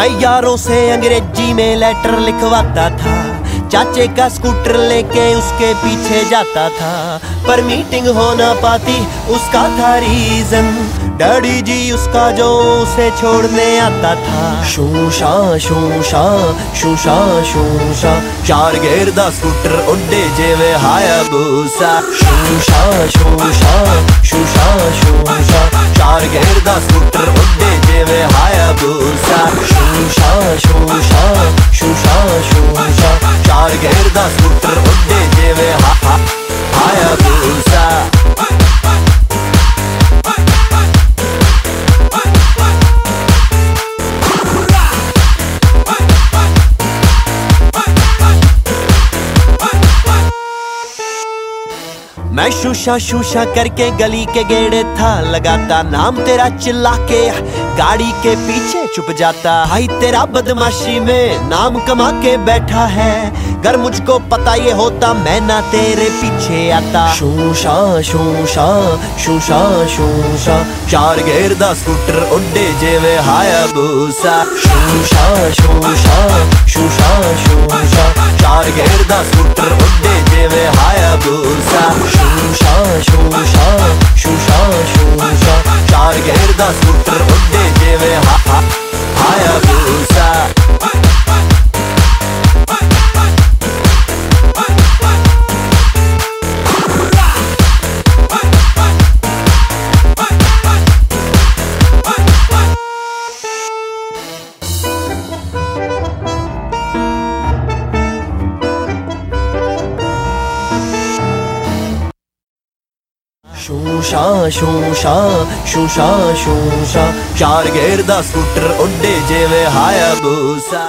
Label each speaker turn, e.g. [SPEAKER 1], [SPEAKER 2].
[SPEAKER 1] मैं यारों से अंग्रेज़ी में लेटर लिखवाता था। चाचे का स्कूटर लेके उसके पीछे जाता था। पर मीटिंग हो ना पाती, उसका था रीजन डैडी जी उसका जो उसे छोड़ने आता था। शूशा शूशा शूशा शूशा चार गेर दा स्कूटर उड्डे जेवे हाया बूसा शूशा शूशा मैं शूशा शूशा करके गली के गेड़े था, लगाता नाम तेरा चिल्ला के गाड़ी के पीछे छुप जाता। भाई तेरा बदमाशी में नाम कमा के बैठा है अगर मुझको पता ये होता, मैं ना तेरे पीछे आता। शूशा शूशा शूशा शूशा, चार गेर दा स्कूटर उड्डे जेवे हाया बूसा। शूशा शूशा शूशा शूशा, चार गेर शूशा शूशा शूशा शूशा चार गेर दा स्कूटर उड्डे जेवे हाया बूसा